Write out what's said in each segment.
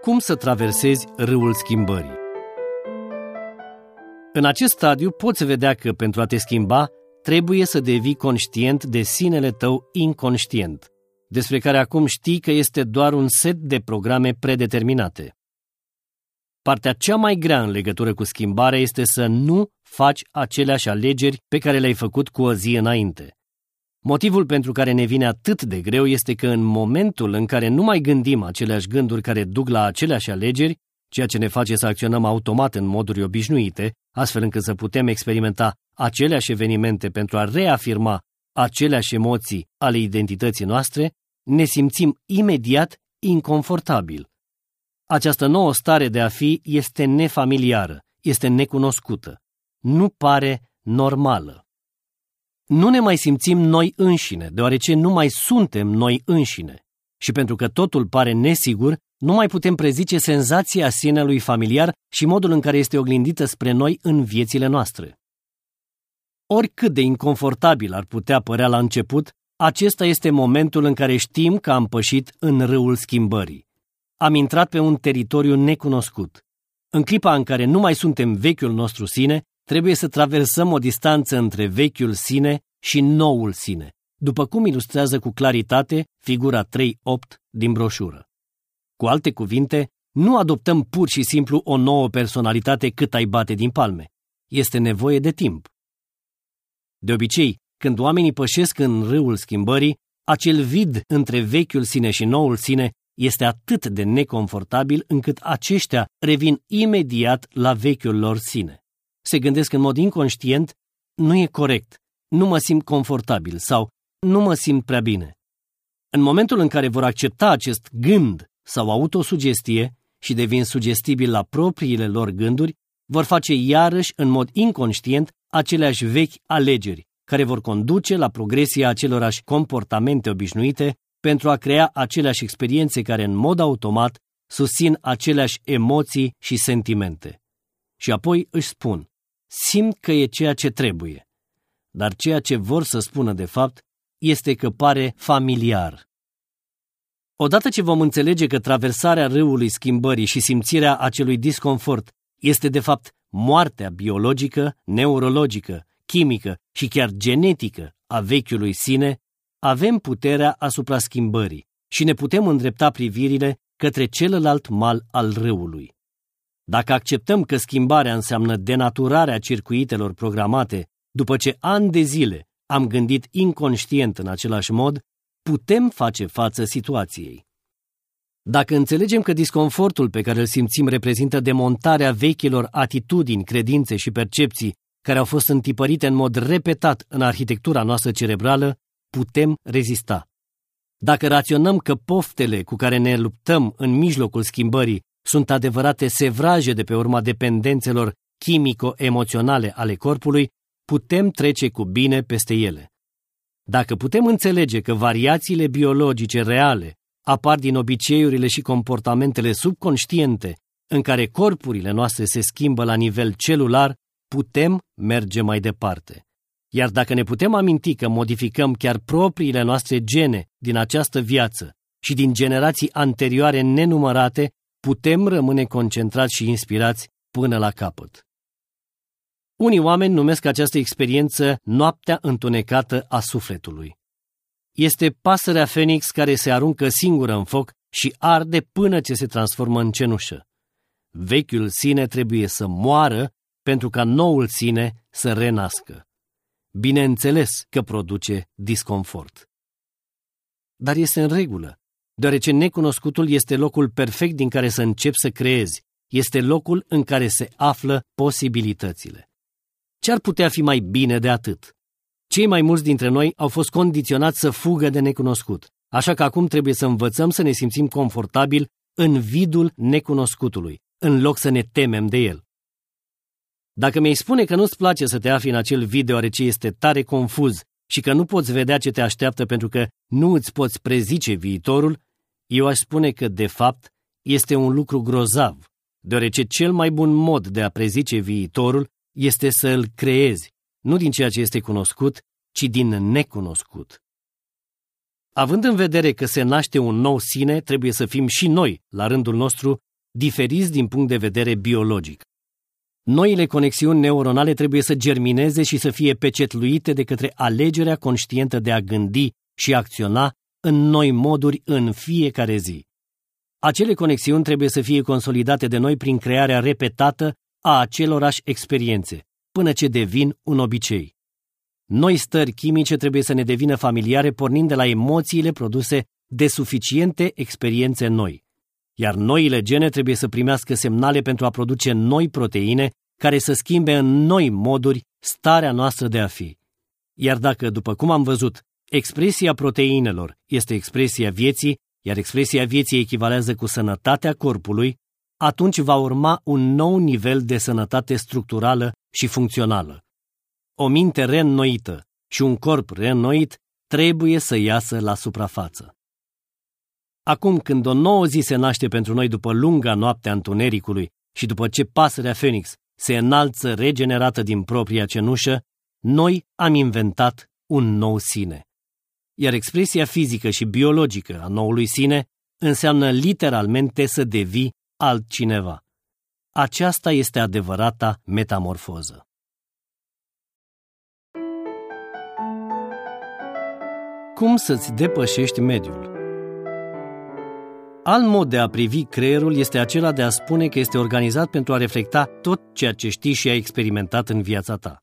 Cum să traversezi râul schimbării? În acest stadiu poți vedea că pentru a te schimba trebuie să devii conștient de sinele tău inconștient, despre care acum știi că este doar un set de programe predeterminate. Partea cea mai grea în legătură cu schimbarea este să nu faci aceleași alegeri pe care le-ai făcut cu o zi înainte. Motivul pentru care ne vine atât de greu este că în momentul în care nu mai gândim aceleași gânduri care duc la aceleași alegeri, ceea ce ne face să acționăm automat în moduri obișnuite, astfel încât să putem experimenta aceleași evenimente pentru a reafirma aceleași emoții ale identității noastre, ne simțim imediat inconfortabil. Această nouă stare de a fi este nefamiliară, este necunoscută, nu pare normală. Nu ne mai simțim noi înșine, deoarece nu mai suntem noi înșine. Și pentru că totul pare nesigur, nu mai putem prezice senzația sinelui familiar și modul în care este oglindită spre noi în viețile noastre. Oricât de inconfortabil ar putea părea la început, acesta este momentul în care știm că am pășit în râul schimbării. Am intrat pe un teritoriu necunoscut. În clipa în care nu mai suntem vechiul nostru sine, trebuie să traversăm o distanță între vechiul sine și noul sine, după cum ilustrează cu claritate figura 3.8 din broșură. Cu alte cuvinte, nu adoptăm pur și simplu o nouă personalitate cât ai bate din palme. Este nevoie de timp. De obicei, când oamenii pășesc în râul schimbării, acel vid între vechiul sine și noul sine este atât de neconfortabil încât aceștia revin imediat la vechiul lor sine. Se gândesc în mod inconștient, nu e corect, nu mă simt confortabil sau nu mă simt prea bine. În momentul în care vor accepta acest gând sau autosugestie și devin sugestibil la propriile lor gânduri, vor face iarăși în mod inconștient aceleași vechi alegeri, care vor conduce la progresia acelorași comportamente obișnuite pentru a crea aceleași experiențe care în mod automat susțin aceleași emoții și sentimente. Și apoi își spun, simt că e ceea ce trebuie. Dar ceea ce vor să spună de fapt este că pare familiar. Odată ce vom înțelege că traversarea râului schimbării și simțirea acelui disconfort este de fapt moartea biologică, neurologică, chimică și chiar genetică a vechiului sine, avem puterea asupra schimbării și ne putem îndrepta privirile către celălalt mal al râului. Dacă acceptăm că schimbarea înseamnă denaturarea circuitelor programate, după ce ani de zile am gândit inconștient în același mod, putem face față situației. Dacă înțelegem că disconfortul pe care îl simțim reprezintă demontarea vechilor atitudini, credințe și percepții care au fost întipărite în mod repetat în arhitectura noastră cerebrală, putem rezista. Dacă raționăm că poftele cu care ne luptăm în mijlocul schimbării sunt adevărate sevraje de pe urma dependențelor chimico-emoționale ale corpului, putem trece cu bine peste ele. Dacă putem înțelege că variațiile biologice reale apar din obiceiurile și comportamentele subconștiente în care corpurile noastre se schimbă la nivel celular, putem merge mai departe. Iar dacă ne putem aminti că modificăm chiar propriile noastre gene din această viață și din generații anterioare nenumărate, putem rămâne concentrați și inspirați până la capăt. Unii oameni numesc această experiență noaptea întunecată a sufletului. Este pasărea Fenix care se aruncă singură în foc și arde până ce se transformă în cenușă. Vechiul sine trebuie să moară pentru ca noul sine să renască. Bineînțeles că produce disconfort. Dar este în regulă, deoarece necunoscutul este locul perfect din care să începi să creezi, este locul în care se află posibilitățile. Ce ar putea fi mai bine de atât? Cei mai mulți dintre noi au fost condiționați să fugă de necunoscut, așa că acum trebuie să învățăm să ne simțim confortabil în vidul necunoscutului, în loc să ne temem de el. Dacă mi-ai spune că nu-ți place să te afli în acel vid deoarece este tare confuz și că nu poți vedea ce te așteaptă pentru că nu îți poți prezice viitorul, eu aș spune că, de fapt, este un lucru grozav, deoarece cel mai bun mod de a prezice viitorul este să îl creezi, nu din ceea ce este cunoscut, ci din necunoscut. Având în vedere că se naște un nou sine, trebuie să fim și noi, la rândul nostru, diferiți din punct de vedere biologic. Noile conexiuni neuronale trebuie să germineze și să fie pecetluite de către alegerea conștientă de a gândi și acționa în noi moduri în fiecare zi. Acele conexiuni trebuie să fie consolidate de noi prin crearea repetată a acelorași experiențe, până ce devin un obicei. Noi stări chimice trebuie să ne devină familiare pornind de la emoțiile produse de suficiente experiențe noi. Iar noile gene trebuie să primească semnale pentru a produce noi proteine care să schimbe în noi moduri starea noastră de a fi. Iar dacă, după cum am văzut, expresia proteinelor este expresia vieții, iar expresia vieții echivalează cu sănătatea corpului, atunci va urma un nou nivel de sănătate structurală și funcțională. O minte reînnoită și un corp reînnoit trebuie să iasă la suprafață. Acum când o nouă zi se naște pentru noi după lunga noapte a întunericului și după ce pasărea Phoenix se înalță regenerată din propria cenușă, noi am inventat un nou sine. Iar expresia fizică și biologică a noului sine înseamnă literalmente să devii altcineva. Aceasta este adevărata metamorfoză. Cum să-ți depășești mediul? Alt mod de a privi creierul este acela de a spune că este organizat pentru a reflecta tot ceea ce știi și ai experimentat în viața ta.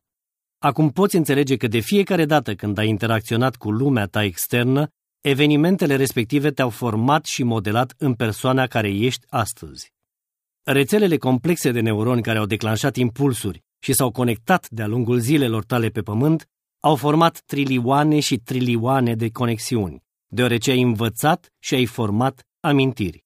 Acum poți înțelege că de fiecare dată când ai interacționat cu lumea ta externă, evenimentele respective te-au format și modelat în persoana care ești astăzi. Rețelele complexe de neuroni care au declanșat impulsuri și s-au conectat de-a lungul zilelor tale pe pământ au format trilioane și trilioane de conexiuni, deoarece ai învățat și ai format amintiri.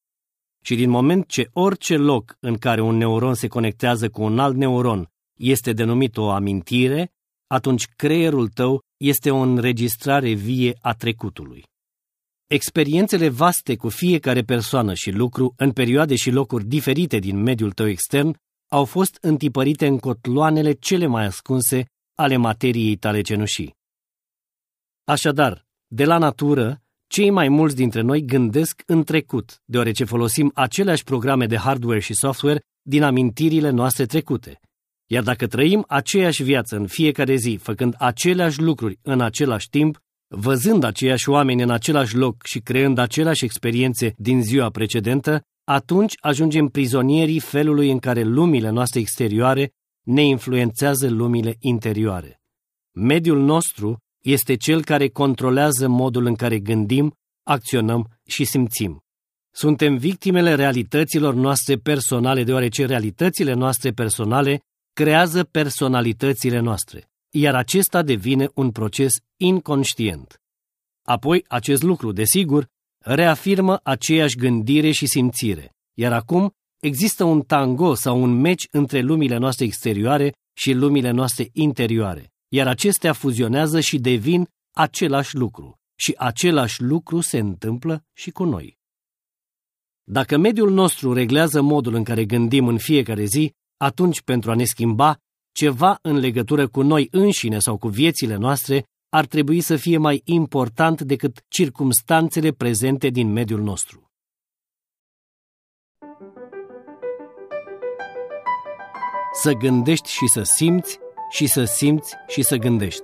Și din moment ce orice loc în care un neuron se conectează cu un alt neuron este denumit o amintire, atunci creierul tău este o înregistrare vie a trecutului. Experiențele vaste cu fiecare persoană și lucru în perioade și locuri diferite din mediul tău extern au fost întipărite în cotloanele cele mai ascunse ale materiei tale cenușii. Așadar, de la natură, cei mai mulți dintre noi gândesc în trecut, deoarece folosim aceleași programe de hardware și software din amintirile noastre trecute. Iar dacă trăim aceeași viață în fiecare zi, făcând aceleași lucruri în același timp, văzând aceiași oameni în același loc și creând aceleași experiențe din ziua precedentă, atunci ajungem prizonierii felului în care lumile noastre exterioare ne influențează lumile interioare. Mediul nostru este cel care controlează modul în care gândim, acționăm și simțim. Suntem victimele realităților noastre personale, deoarece realitățile noastre personale creează personalitățile noastre, iar acesta devine un proces inconștient. Apoi, acest lucru, desigur, reafirmă aceeași gândire și simțire, iar acum există un tango sau un meci între lumile noastre exterioare și lumile noastre interioare iar acestea fuzionează și devin același lucru. Și același lucru se întâmplă și cu noi. Dacă mediul nostru reglează modul în care gândim în fiecare zi, atunci pentru a ne schimba, ceva în legătură cu noi înșine sau cu viețile noastre ar trebui să fie mai important decât circumstanțele prezente din mediul nostru. Să gândești și să simți și să simți și să gândești.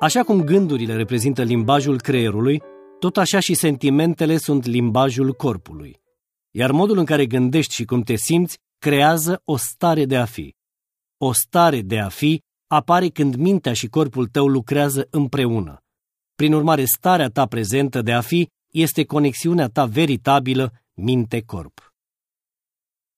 Așa cum gândurile reprezintă limbajul creierului, tot așa și sentimentele sunt limbajul corpului. Iar modul în care gândești și cum te simți creează o stare de a fi. O stare de a fi apare când mintea și corpul tău lucrează împreună. Prin urmare, starea ta prezentă de a fi este conexiunea ta veritabilă minte-corp.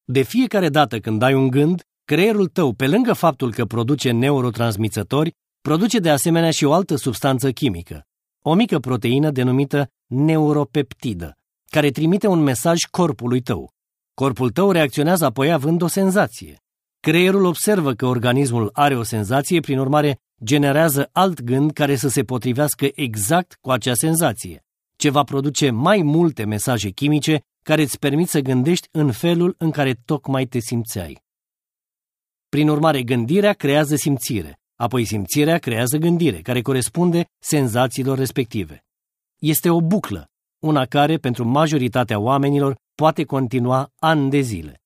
De fiecare dată când ai un gând, Creierul tău, pe lângă faptul că produce neurotransmițători, produce de asemenea și o altă substanță chimică, o mică proteină denumită neuropeptidă, care trimite un mesaj corpului tău. Corpul tău reacționează apoi având o senzație. Creierul observă că organismul are o senzație, prin urmare generează alt gând care să se potrivească exact cu acea senzație, ce va produce mai multe mesaje chimice care îți permit să gândești în felul în care tocmai te simțeai. Prin urmare, gândirea creează simțire, apoi simțirea creează gândire, care corespunde senzațiilor respective. Este o buclă, una care, pentru majoritatea oamenilor, poate continua ani de zile.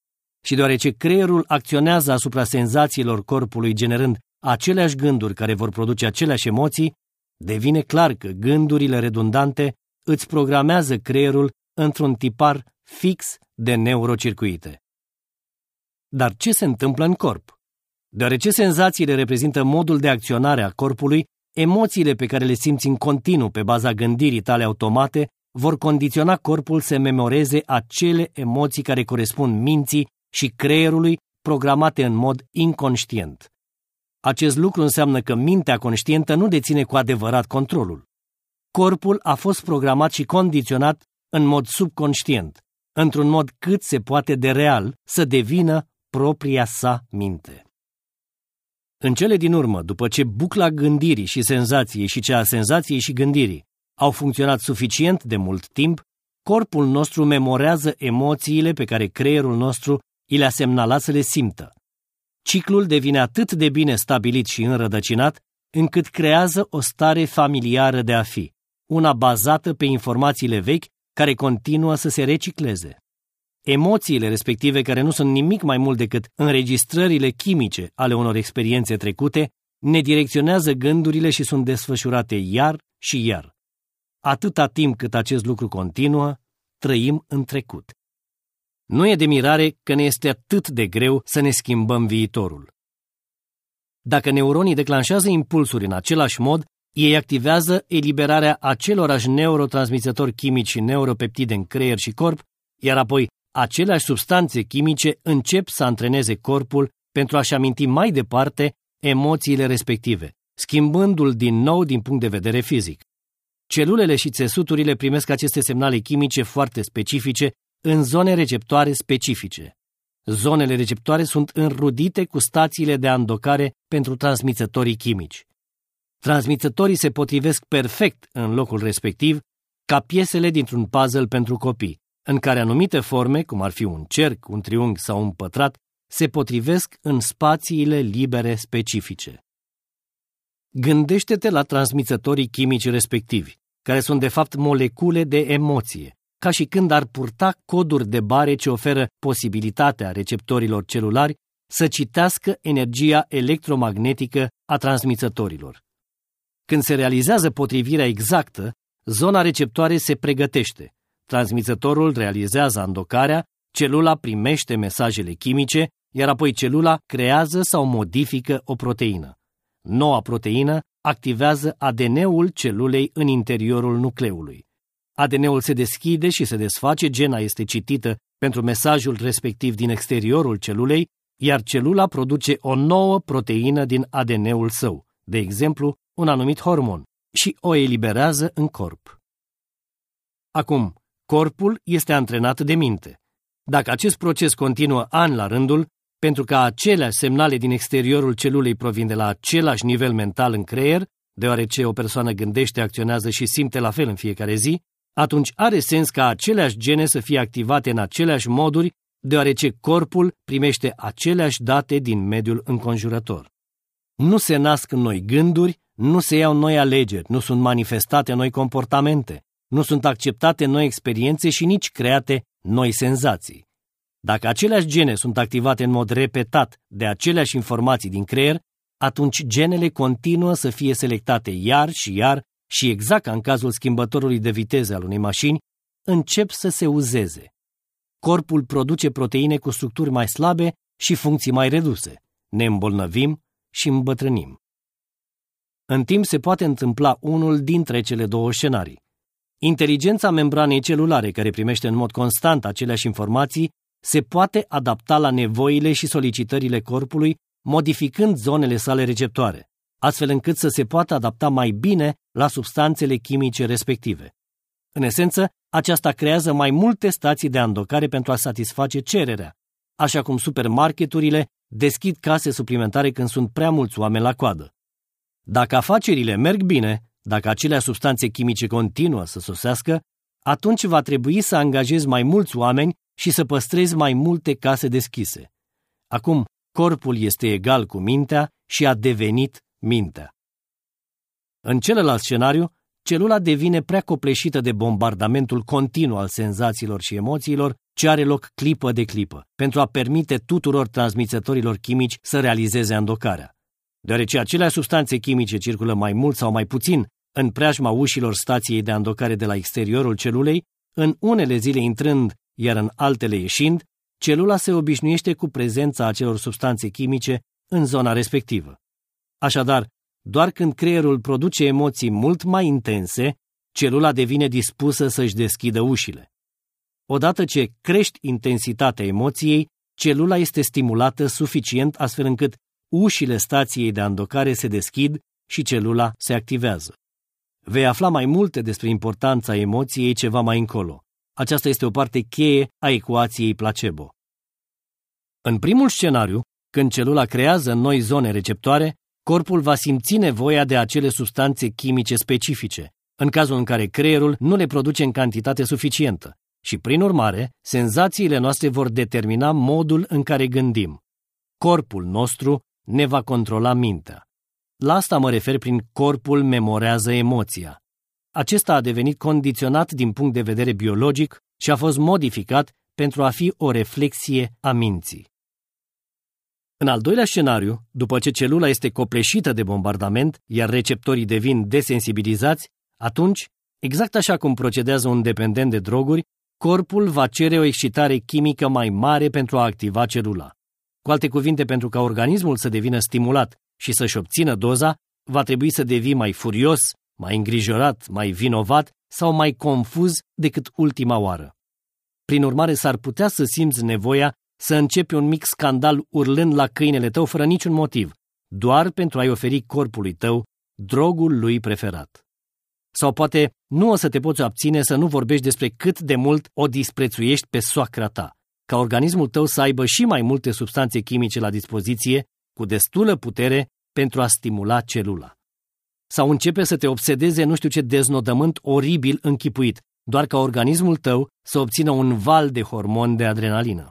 Și deoarece creierul acționează asupra senzațiilor corpului generând aceleași gânduri care vor produce aceleași emoții, devine clar că gândurile redundante îți programează creierul într-un tipar fix de neurocircuite. Dar ce se întâmplă în corp? Deoarece senzațiile reprezintă modul de acționare a corpului, emoțiile pe care le simți în continuu pe baza gândirii tale automate vor condiționa corpul să memoreze acele emoții care corespund minții și creierului programate în mod inconștient. Acest lucru înseamnă că mintea conștientă nu deține cu adevărat controlul. Corpul a fost programat și condiționat în mod subconștient, într-un mod cât se poate de real să devină propria sa minte. În cele din urmă, după ce bucla gândirii și senzației și cea a senzației și gândirii au funcționat suficient de mult timp, corpul nostru memorează emoțiile pe care creierul nostru i le-a semnalat să le simtă. Ciclul devine atât de bine stabilit și înrădăcinat, încât creează o stare familiară de a fi, una bazată pe informațiile vechi care continuă să se recicleze. Emoțiile respective, care nu sunt nimic mai mult decât înregistrările chimice ale unor experiențe trecute, ne direcționează gândurile și sunt desfășurate iar și iar. Atâta timp cât acest lucru continuă, trăim în trecut. Nu e de mirare că ne este atât de greu să ne schimbăm viitorul. Dacă neuronii declanșează impulsuri în același mod, ei activează eliberarea acelorași neurotransmițători chimici și neuropeptide în creier și corp, iar apoi aceleași substanțe chimice încep să antreneze corpul pentru a-și aminti mai departe emoțiile respective, schimbându-l din nou din punct de vedere fizic. Celulele și țesuturile primesc aceste semnale chimice foarte specifice în zone receptoare specifice. Zonele receptoare sunt înrudite cu stațiile de andocare pentru transmițătorii chimici. Transmițătorii se potrivesc perfect în locul respectiv ca piesele dintr-un puzzle pentru copii, în care anumite forme, cum ar fi un cerc, un triunghi sau un pătrat, se potrivesc în spațiile libere specifice. Gândește-te la transmițătorii chimici respectivi, care sunt de fapt molecule de emoție, ca și când ar purta coduri de bare ce oferă posibilitatea receptorilor celulari să citească energia electromagnetică a transmițătorilor. Când se realizează potrivirea exactă, zona receptoare se pregătește, transmițătorul realizează andocarea, celula primește mesajele chimice, iar apoi celula creează sau modifică o proteină. Noua proteină activează ADN-ul celulei în interiorul nucleului. ADN-ul se deschide și se desface, gena este citită pentru mesajul respectiv din exteriorul celulei, iar celula produce o nouă proteină din ADN-ul său, de exemplu, un anumit hormon, și o eliberează în corp. Acum, corpul este antrenat de minte. Dacă acest proces continuă an la rândul, pentru că aceleași semnale din exteriorul celulei provin de la același nivel mental în creier, deoarece o persoană gândește, acționează și simte la fel în fiecare zi, atunci are sens ca aceleași gene să fie activate în aceleași moduri, deoarece corpul primește aceleași date din mediul înconjurător. Nu se nasc noi gânduri, nu se iau noi alegeri, nu sunt manifestate noi comportamente, nu sunt acceptate noi experiențe și nici create noi senzații. Dacă aceleași gene sunt activate în mod repetat de aceleași informații din creier, atunci genele continuă să fie selectate iar și iar și exact ca în cazul schimbătorului de viteză al unei mașini, încep să se uzeze. Corpul produce proteine cu structuri mai slabe și funcții mai reduse. Ne îmbolnăvim și îmbătrânim. În timp se poate întâmpla unul dintre cele două scenarii. Inteligența membranei celulare, care primește în mod constant aceleași informații, se poate adapta la nevoile și solicitările corpului, modificând zonele sale receptoare, astfel încât să se poată adapta mai bine la substanțele chimice respective. În esență, aceasta creează mai multe stații de andocare pentru a satisface cererea, așa cum supermarketurile deschid case suplimentare când sunt prea mulți oameni la coadă. Dacă afacerile merg bine, dacă acelea substanțe chimice continuă să sosească, atunci va trebui să angajezi mai mulți oameni și să păstrezi mai multe case deschise. Acum, corpul este egal cu mintea și a devenit mintea. În celălalt scenariu, celula devine prea copleșită de bombardamentul continuu al senzațiilor și emoțiilor ce are loc clipă de clipă, pentru a permite tuturor transmițătorilor chimici să realizeze andocarea. Deoarece aceleași substanțe chimice circulă mai mult sau mai puțin în preajma ușilor stației de andocare de la exteriorul celulei, în unele zile intrând, iar în altele ieșind, celula se obișnuiește cu prezența acelor substanțe chimice în zona respectivă. Așadar, doar când creierul produce emoții mult mai intense, celula devine dispusă să-și deschidă ușile. Odată ce crești intensitatea emoției, celula este stimulată suficient astfel încât ușile stației de andocare se deschid și celula se activează. Vei afla mai multe despre importanța emoției ceva mai încolo. Aceasta este o parte cheie a ecuației placebo. În primul scenariu, când celula creează noi zone receptoare, corpul va simți nevoia de acele substanțe chimice specifice, în cazul în care creierul nu le produce în cantitate suficientă, și, prin urmare, senzațiile noastre vor determina modul în care gândim. Corpul nostru ne va controla mintea. La asta mă refer prin corpul memorează emoția. Acesta a devenit condiționat din punct de vedere biologic și a fost modificat pentru a fi o reflexie a minții. În al doilea scenariu, după ce celula este copleșită de bombardament, iar receptorii devin desensibilizați, atunci, exact așa cum procedează un dependent de droguri, corpul va cere o excitare chimică mai mare pentru a activa celula. Cu alte cuvinte, pentru ca organismul să devină stimulat și să-și obțină doza, va trebui să devii mai furios, mai îngrijorat, mai vinovat sau mai confuz decât ultima oară. Prin urmare, s-ar putea să simți nevoia să începi un mic scandal urlând la câinele tău fără niciun motiv, doar pentru a-i oferi corpului tău drogul lui preferat. Sau poate nu o să te poți abține să nu vorbești despre cât de mult o disprețuiești pe soacra ta, ca organismul tău să aibă și mai multe substanțe chimice la dispoziție, cu destulă putere pentru a stimula celula. Sau începe să te obsedeze nu știu ce deznodământ oribil închipuit, doar ca organismul tău să obțină un val de hormon de adrenalină.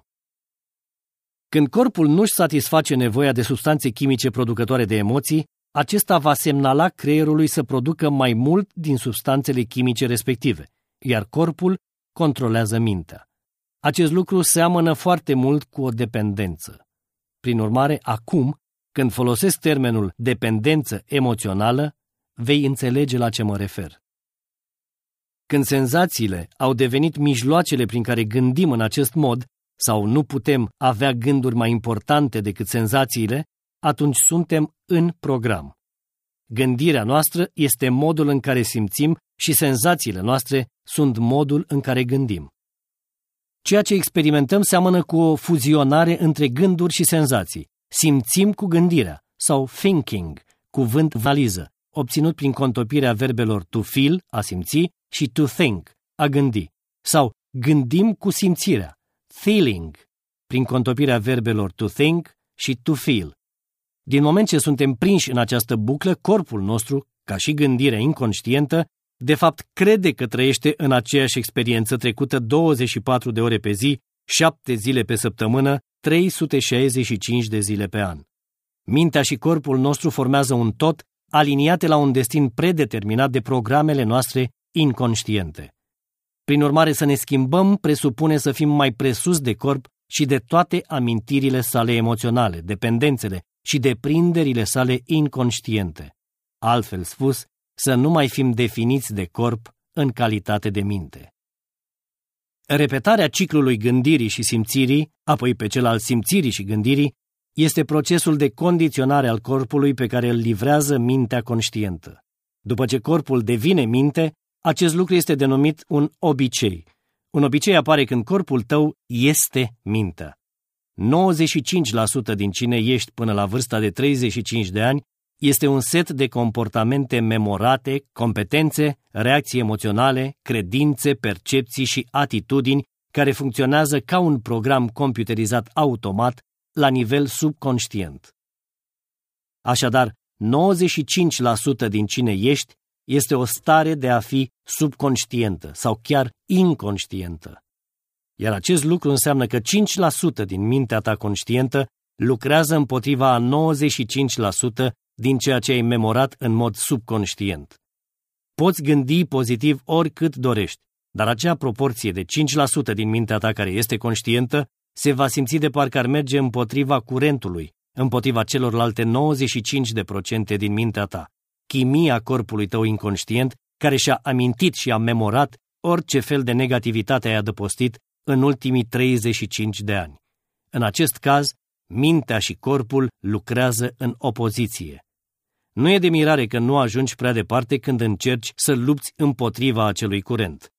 Când corpul nu-și satisface nevoia de substanțe chimice producătoare de emoții, acesta va semnala creierului să producă mai mult din substanțele chimice respective, iar corpul controlează mintea. Acest lucru seamănă foarte mult cu o dependență. Prin urmare, acum, când folosesc termenul dependență emoțională, vei înțelege la ce mă refer. Când senzațiile au devenit mijloacele prin care gândim în acest mod, sau nu putem avea gânduri mai importante decât senzațiile, atunci suntem în program. Gândirea noastră este modul în care simțim și senzațiile noastre sunt modul în care gândim. Ceea ce experimentăm seamănă cu o fuzionare între gânduri și senzații. Simțim cu gândirea sau thinking, cuvânt valiză, obținut prin contopirea verbelor to feel, a simți, și to think, a gândi. Sau gândim cu simțirea, feeling, prin contopirea verbelor to think și to feel. Din moment ce suntem prinși în această buclă, corpul nostru, ca și gândirea inconștientă, de fapt crede că trăiește în aceeași experiență trecută 24 de ore pe zi, 7 zile pe săptămână, 365 de zile pe an. Mintea și corpul nostru formează un tot aliniate la un destin predeterminat de programele noastre inconștiente. Prin urmare, să ne schimbăm presupune să fim mai presus de corp și de toate amintirile sale emoționale, dependențele și deprinderile sale inconștiente. Altfel spus, să nu mai fim definiți de corp în calitate de minte. Repetarea ciclului gândirii și simțirii, apoi pe cel al simțirii și gândirii, este procesul de condiționare al corpului pe care îl livrează mintea conștientă. După ce corpul devine minte, acest lucru este denumit un obicei. Un obicei apare când corpul tău este mintea. 95% din cine ești până la vârsta de 35 de ani este un set de comportamente memorate, competențe, reacții emoționale, credințe, percepții și atitudini care funcționează ca un program computerizat automat la nivel subconștient. Așadar, 95% din cine ești este o stare de a fi subconștientă sau chiar inconștientă. Iar acest lucru înseamnă că 5% din mintea ta conștientă lucrează împotriva a 95% din ceea ce ai memorat în mod subconștient. Poți gândi pozitiv oricât dorești, dar acea proporție de 5% din mintea ta care este conștientă se va simți de parcă ar merge împotriva curentului, împotriva celorlalte 95% din mintea ta. Chimia corpului tău inconștient, care și-a amintit și a memorat orice fel de negativitate ai adăpostit în ultimii 35 de ani. În acest caz, mintea și corpul lucrează în opoziție. Nu e de mirare că nu ajungi prea departe când încerci să lupți împotriva acelui curent.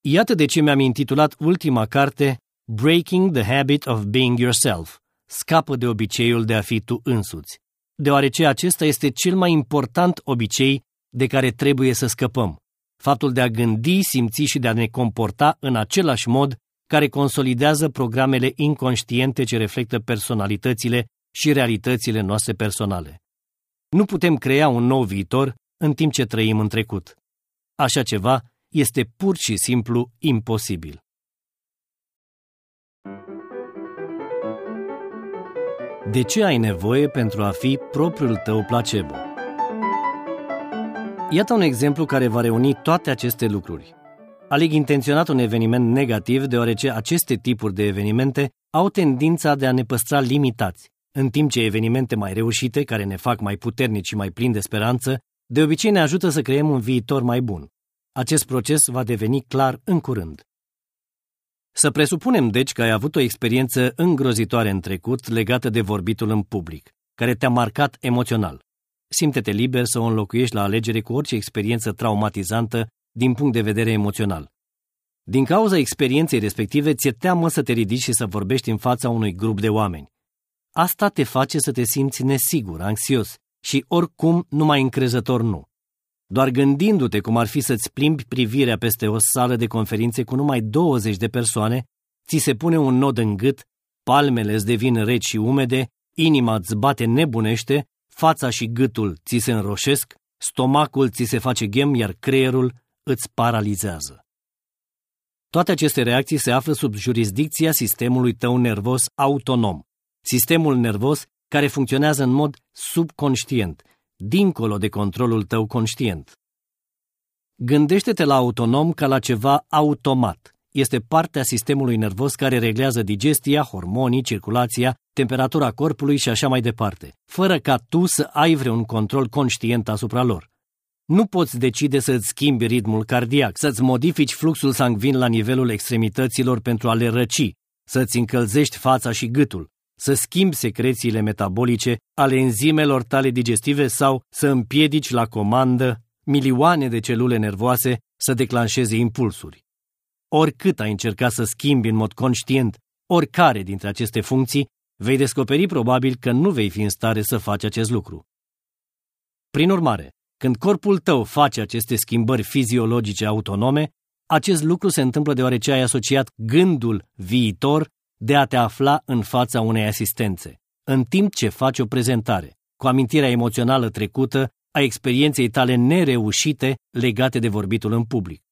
Iată de ce mi-am intitulat ultima carte Breaking the Habit of Being Yourself. Scapă de obiceiul de a fi tu însuți, deoarece acesta este cel mai important obicei de care trebuie să scăpăm. Faptul de a gândi, simți și de a ne comporta în același mod care consolidează programele inconștiente ce reflectă personalitățile și realitățile noastre personale. Nu putem crea un nou viitor în timp ce trăim în trecut. Așa ceva este pur și simplu imposibil. De ce ai nevoie pentru a fi propriul tău placebo? Iată un exemplu care va reuni toate aceste lucruri. Aleg intenționat un eveniment negativ deoarece aceste tipuri de evenimente au tendința de a ne păstra limitați, în timp ce evenimente mai reușite, care ne fac mai puternici și mai plini de speranță, de obicei ne ajută să creăm un viitor mai bun. Acest proces va deveni clar în curând. Să presupunem, deci, că ai avut o experiență îngrozitoare în trecut legată de vorbitul în public, care te-a marcat emoțional. Simte-te liber să o înlocuiești la alegere cu orice experiență traumatizantă din punct de vedere emoțional. Din cauza experienței respective, ți-e teamă să te ridici și să vorbești în fața unui grup de oameni. Asta te face să te simți nesigur, anxios și oricum numai încrezător nu. Doar gândindu-te cum ar fi să-ți plimbi privirea peste o sală de conferințe cu numai 20 de persoane, ți se pune un nod în gât, palmele îți devin reci și umede, inima îți bate nebunește, fața și gâtul ți se înroșesc, stomacul ți se face ghem, iar creierul îți paralizează. Toate aceste reacții se află sub jurisdicția sistemului tău nervos autonom, sistemul nervos care funcționează în mod subconștient, dincolo de controlul tău conștient. Gândește-te la autonom ca la ceva automat. Este partea sistemului nervos care reglează digestia, hormonii, circulația, temperatura corpului și așa mai departe, fără ca tu să ai vreun control conștient asupra lor. Nu poți decide să-ți schimbi ritmul cardiac, să-ți modifici fluxul sangvin la nivelul extremităților pentru a le răci, să-ți încălzești fața și gâtul, să schimbi secrețiile metabolice ale enzimelor tale digestive sau să împiedici la comandă milioane de celule nervoase să declanșeze impulsuri. Oricât ai încercat să schimbi în mod conștient oricare dintre aceste funcții, vei descoperi probabil că nu vei fi în stare să faci acest lucru. Prin urmare, când corpul tău face aceste schimbări fiziologice autonome, acest lucru se întâmplă deoarece ai asociat gândul viitor de a te afla în fața unei asistențe, în timp ce faci o prezentare, cu amintirea emoțională trecută a experienței tale nereușite legate de vorbitul în public.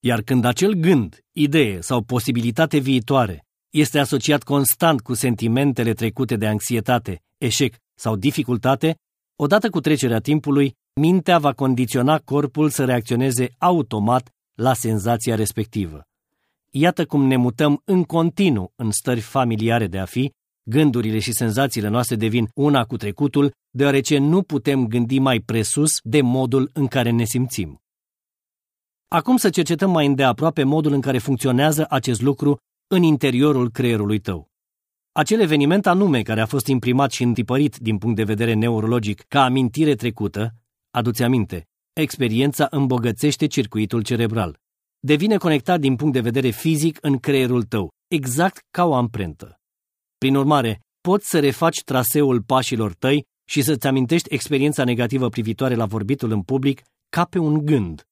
Iar când acel gând, idee sau posibilitate viitoare este asociat constant cu sentimentele trecute de anxietate, eșec sau dificultate, odată cu trecerea timpului, mintea va condiționa corpul să reacționeze automat la senzația respectivă. Iată cum ne mutăm în continuu în stări familiare de a fi, gândurile și senzațiile noastre devin una cu trecutul, deoarece nu putem gândi mai presus de modul în care ne simțim. Acum să cercetăm mai îndeaproape modul în care funcționează acest lucru în interiorul creierului tău. Acel eveniment anume care a fost imprimat și întipărit din punct de vedere neurologic ca amintire trecută, aduți aminte, experiența îmbogățește circuitul cerebral devine conectat din punct de vedere fizic în creierul tău, exact ca o amprentă. Prin urmare, poți să refaci traseul pașilor tăi și să-ți amintești experiența negativă privitoare la vorbitul în public ca pe un gând.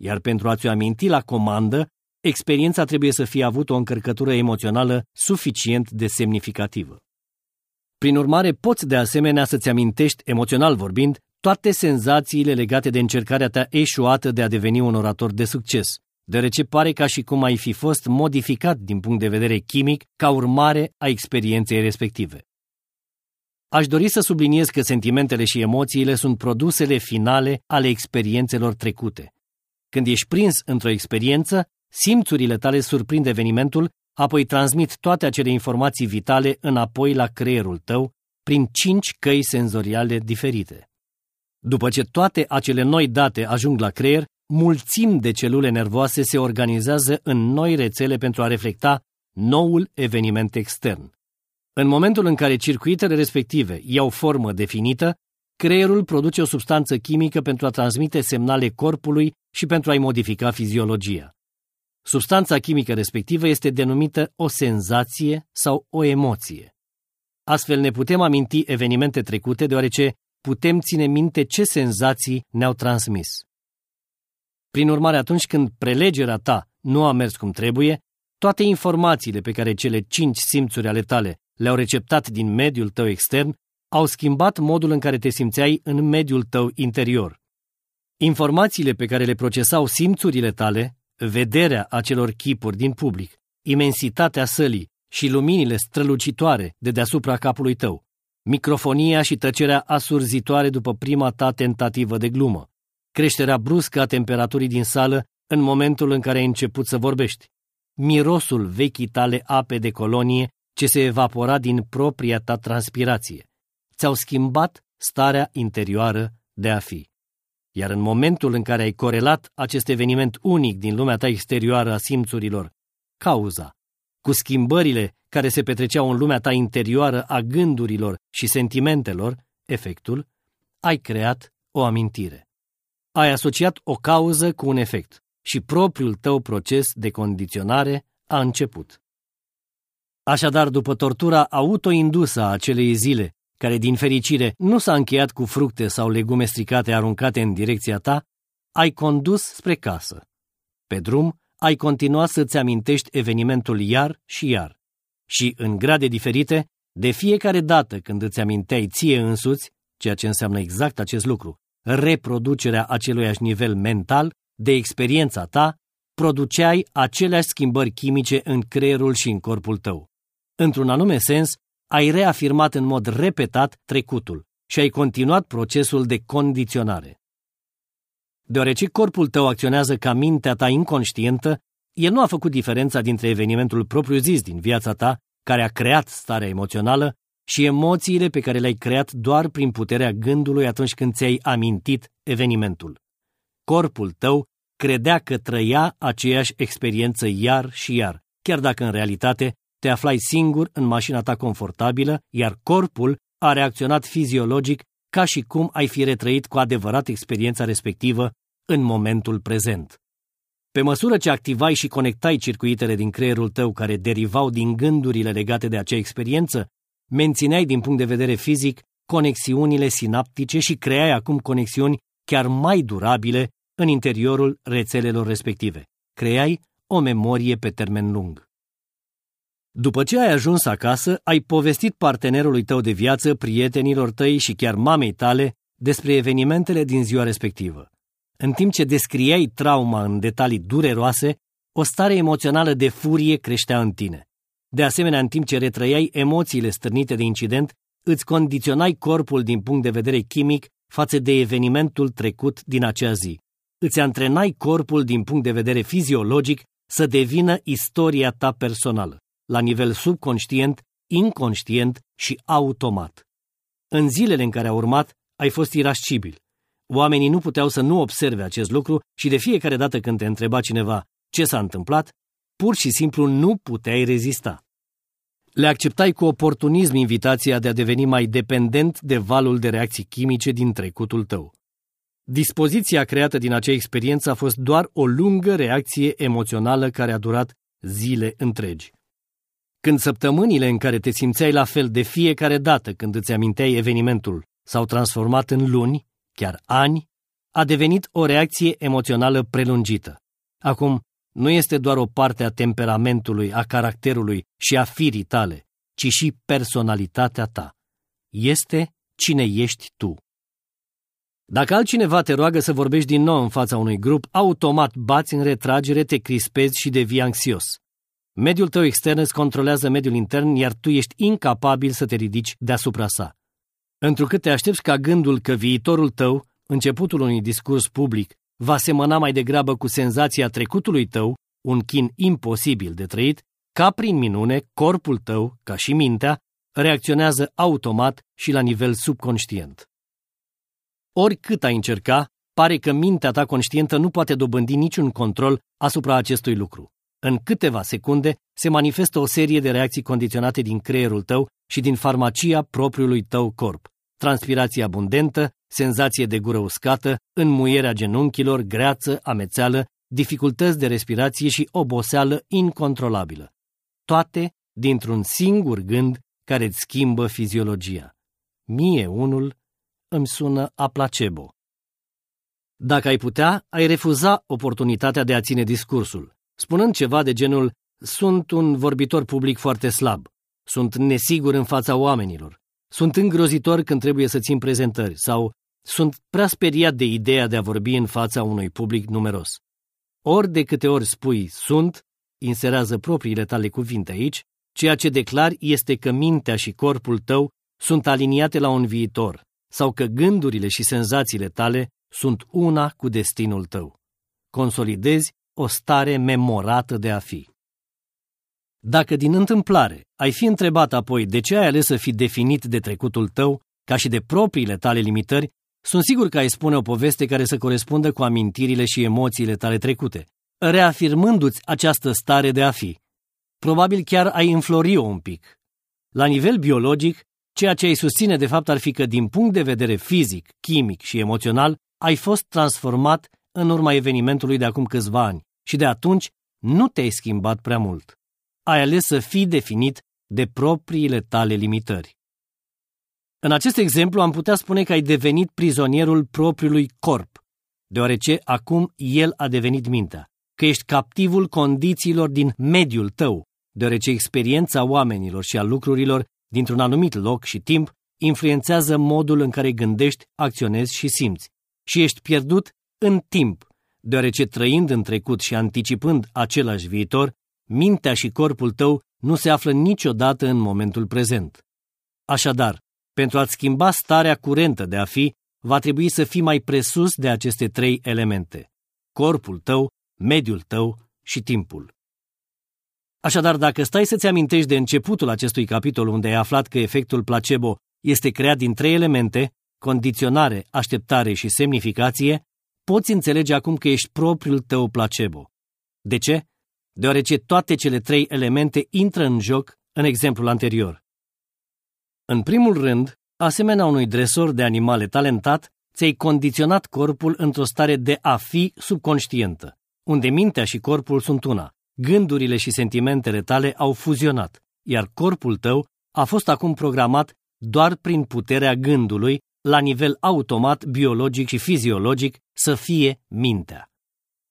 Iar pentru a ți-o aminti la comandă, experiența trebuie să fie avut o încărcătură emoțională suficient de semnificativă. Prin urmare, poți de asemenea să-ți amintești, emoțional vorbind, toate senzațiile legate de încercarea ta eșuată de a deveni un orator de succes, deoarece pare ca și cum ai fi fost modificat din punct de vedere chimic ca urmare a experienței respective. Aș dori să subliniez că sentimentele și emoțiile sunt produsele finale ale experiențelor trecute. Când ești prins într-o experiență, simțurile tale surprind evenimentul, apoi transmit toate acele informații vitale înapoi la creierul tău prin cinci căi senzoriale diferite. După ce toate acele noi date ajung la creier, mulțimi de celule nervoase se organizează în noi rețele pentru a reflecta noul eveniment extern. În momentul în care circuitele respective iau formă definită, creierul produce o substanță chimică pentru a transmite semnale corpului și pentru a-i modifica fiziologia. Substanța chimică respectivă este denumită o senzație sau o emoție. Astfel ne putem aminti evenimente trecute deoarece putem ține minte ce senzații ne-au transmis. Prin urmare, atunci când prelegerea ta nu a mers cum trebuie, toate informațiile pe care cele cinci simțuri ale tale le-au receptat din mediul tău extern au schimbat modul în care te simțeai în mediul tău interior. Informațiile pe care le procesau simțurile tale, vederea acelor chipuri din public, imensitatea sălii și luminile strălucitoare de deasupra capului tău, microfonia și tăcerea asurzitoare după prima ta tentativă de glumă, creșterea bruscă a temperaturii din sală în momentul în care ai început să vorbești, mirosul vechii tale ape de colonie ce se evapora din propria ta transpirație. Ți-au schimbat starea interioară de a fi. Iar în momentul în care ai corelat acest eveniment unic din lumea ta exterioară a simțurilor, cauza, cu schimbările care se petreceau în lumea ta interioară a gândurilor și sentimentelor, efectul, ai creat o amintire. Ai asociat o cauză cu un efect și propriul tău proces de condiționare a început. Așadar, după tortura autoindusă a acelei zile, care din fericire nu s-a încheiat cu fructe sau legume stricate aruncate în direcția ta, ai condus spre casă. Pe drum, ai continuat să-ți amintești evenimentul iar și iar. Și, în grade diferite, de fiecare dată când îți aminteai ție însuți, ceea ce înseamnă exact acest lucru, reproducerea aceluiași nivel mental de experiența ta, produceai aceleași schimbări chimice în creierul și în corpul tău. Într-un anume sens, ai reafirmat în mod repetat trecutul și ai continuat procesul de condiționare. Deoarece corpul tău acționează ca mintea ta inconștientă, el nu a făcut diferența dintre evenimentul propriu-zis din viața ta, care a creat starea emoțională, și emoțiile pe care le-ai creat doar prin puterea gândului atunci când ți-ai amintit evenimentul. Corpul tău credea că trăia aceeași experiență iar și iar, chiar dacă în realitate te aflai singur în mașina ta confortabilă, iar corpul a reacționat fiziologic ca și cum ai fi retrăit cu adevărat experiența respectivă în momentul prezent. Pe măsură ce activai și conectai circuitele din creierul tău care derivau din gândurile legate de acea experiență, mențineai din punct de vedere fizic conexiunile sinaptice și creai acum conexiuni chiar mai durabile în interiorul rețelelor respective. Creai o memorie pe termen lung. După ce ai ajuns acasă, ai povestit partenerului tău de viață, prietenilor tăi și chiar mamei tale despre evenimentele din ziua respectivă. În timp ce descriai trauma în detalii dureroase, o stare emoțională de furie creștea în tine. De asemenea, în timp ce retrăiai emoțiile stârnite de incident, îți condiționai corpul din punct de vedere chimic față de evenimentul trecut din acea zi. Îți antrenai corpul din punct de vedere fiziologic să devină istoria ta personală la nivel subconștient, inconștient și automat. În zilele în care a urmat, ai fost irascibil. Oamenii nu puteau să nu observe acest lucru și de fiecare dată când te întreba cineva ce s-a întâmplat, pur și simplu nu puteai rezista. Le acceptai cu oportunism invitația de a deveni mai dependent de valul de reacții chimice din trecutul tău. Dispoziția creată din acea experiență a fost doar o lungă reacție emoțională care a durat zile întregi. Când săptămânile în care te simțeai la fel de fiecare dată când îți aminteai evenimentul s-au transformat în luni, chiar ani, a devenit o reacție emoțională prelungită. Acum, nu este doar o parte a temperamentului, a caracterului și a firii tale, ci și personalitatea ta. Este cine ești tu. Dacă altcineva te roagă să vorbești din nou în fața unui grup, automat bați în retragere, te crispezi și devii anxios. Mediul tău extern îți controlează mediul intern, iar tu ești incapabil să te ridici deasupra sa. Întrucât te aștepți ca gândul că viitorul tău, începutul unui discurs public, va semăna mai degrabă cu senzația trecutului tău, un chin imposibil de trăit, ca prin minune, corpul tău, ca și mintea, reacționează automat și la nivel subconștient. Oricât ai încerca, pare că mintea ta conștientă nu poate dobândi niciun control asupra acestui lucru. În câteva secunde se manifestă o serie de reacții condiționate din creierul tău și din farmacia propriului tău corp. Transpirație abundentă, senzație de gură uscată, înmuierea genunchilor, greață, amețeală, dificultăți de respirație și oboseală incontrolabilă. Toate dintr-un singur gând care îți schimbă fiziologia. Mie unul îmi sună a placebo. Dacă ai putea, ai refuza oportunitatea de a ține discursul, spunând ceva de genul sunt un vorbitor public foarte slab, sunt nesigur în fața oamenilor, sunt îngrozitor când trebuie să țin prezentări sau sunt prea speriat de ideea de a vorbi în fața unui public numeros. Ori de câte ori spui sunt, inserează propriile tale cuvinte aici, ceea ce declar este că mintea și corpul tău sunt aliniate la un viitor sau că gândurile și senzațiile tale sunt una cu destinul tău. Consolidezi o stare memorată de a fi. Dacă din întâmplare ai fi întrebat apoi de ce ai ales să fii definit de trecutul tău, ca și de propriile tale limitări, sunt sigur că ai spune o poveste care să corespundă cu amintirile și emoțiile tale trecute, reafirmându-ți această stare de a fi. Probabil chiar ai înflori-o un pic. La nivel biologic, ceea ce ai susține de fapt ar fi că din punct de vedere fizic, chimic și emoțional, ai fost transformat în urma evenimentului de acum câțiva ani și de atunci nu te-ai schimbat prea mult. Ai ales să fii definit de propriile tale limitări. În acest exemplu am putea spune că ai devenit prizonierul propriului corp, deoarece acum el a devenit mintea, că ești captivul condițiilor din mediul tău, deoarece experiența oamenilor și a lucrurilor dintr-un anumit loc și timp influențează modul în care gândești, acționezi și simți, și ești pierdut în timp, deoarece trăind în trecut și anticipând același viitor, mintea și corpul tău nu se află niciodată în momentul prezent. Așadar, pentru a-ți schimba starea curentă de a fi, va trebui să fii mai presus de aceste trei elemente. Corpul tău, mediul tău și timpul. Așadar, dacă stai să-ți amintești de începutul acestui capitol unde ai aflat că efectul placebo este creat din trei elemente, condiționare, așteptare și semnificație, poți înțelege acum că ești propriul tău placebo. De ce? Deoarece toate cele trei elemente intră în joc în exemplul anterior. În primul rând, asemenea unui dresor de animale talentat, ți-ai condiționat corpul într-o stare de a fi subconștientă, unde mintea și corpul sunt una, gândurile și sentimentele tale au fuzionat, iar corpul tău a fost acum programat doar prin puterea gândului, la nivel automat, biologic și fiziologic, să fie mintea.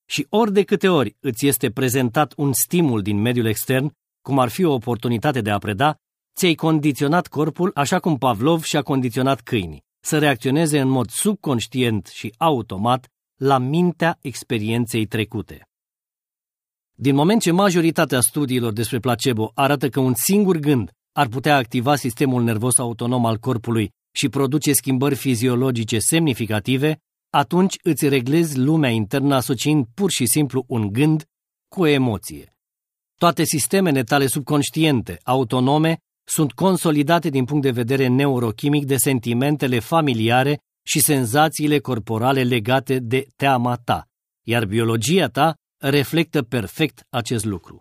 Și ori de câte ori îți este prezentat un stimul din mediul extern, cum ar fi o oportunitate de a preda, ți-ai condiționat corpul așa cum Pavlov și-a condiționat câinii, să reacționeze în mod subconștient și automat la mintea experienței trecute. Din moment ce majoritatea studiilor despre placebo arată că un singur gând ar putea activa sistemul nervos autonom al corpului și produce schimbări fiziologice semnificative, atunci îți reglezi lumea internă asociind pur și simplu un gând cu o emoție. Toate sistemele tale subconștiente, autonome, sunt consolidate din punct de vedere neurochimic de sentimentele familiare și senzațiile corporale legate de teama ta, iar biologia ta reflectă perfect acest lucru.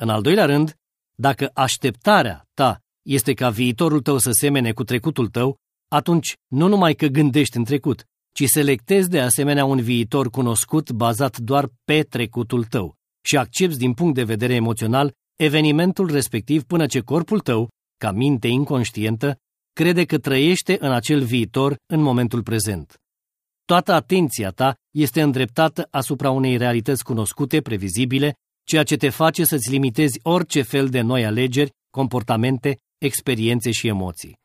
În al doilea rând, dacă așteptarea ta este ca viitorul tău să semene cu trecutul tău, atunci nu numai că gândești în trecut, ci selectezi de asemenea un viitor cunoscut bazat doar pe trecutul tău și accepti din punct de vedere emoțional evenimentul respectiv până ce corpul tău, ca minte inconștientă, crede că trăiește în acel viitor în momentul prezent. Toată atenția ta este îndreptată asupra unei realități cunoscute, previzibile, ceea ce te face să-ți limitezi orice fel de noi alegeri, comportamente, experiențe și emoții.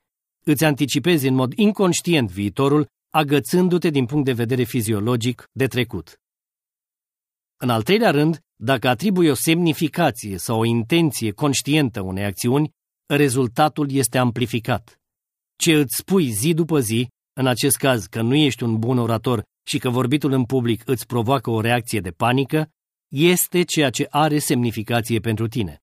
Îți anticipezi în mod inconștient viitorul, agățându-te din punct de vedere fiziologic de trecut. În al treilea rând, dacă atribui o semnificație sau o intenție conștientă unei acțiuni, rezultatul este amplificat. ce îți spui zi după zi, în acest caz că nu ești un bun orator și că vorbitul în public îți provoacă o reacție de panică, este ceea ce are semnificație pentru tine.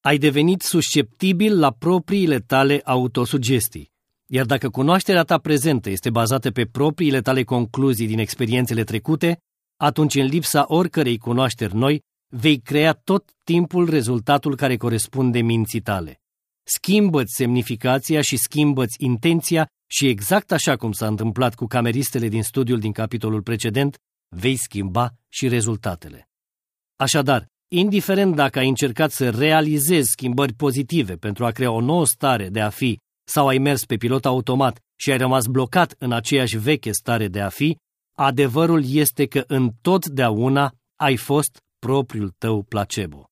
Ai devenit susceptibil la propriile tale autosugestii. Iar dacă cunoașterea ta prezentă este bazată pe propriile tale concluzii din experiențele trecute, atunci în lipsa oricărei cunoașteri noi, vei crea tot timpul rezultatul care corespunde minții tale. Schimbă-ți semnificația și schimbă-ți intenția și exact așa cum s-a întâmplat cu cameristele din studiul din capitolul precedent, vei schimba și rezultatele. Așadar, indiferent dacă ai încercat să realizezi schimbări pozitive pentru a crea o nouă stare de a fi sau ai mers pe pilot automat și ai rămas blocat în aceeași veche stare de a fi, adevărul este că întotdeauna ai fost propriul tău placebo.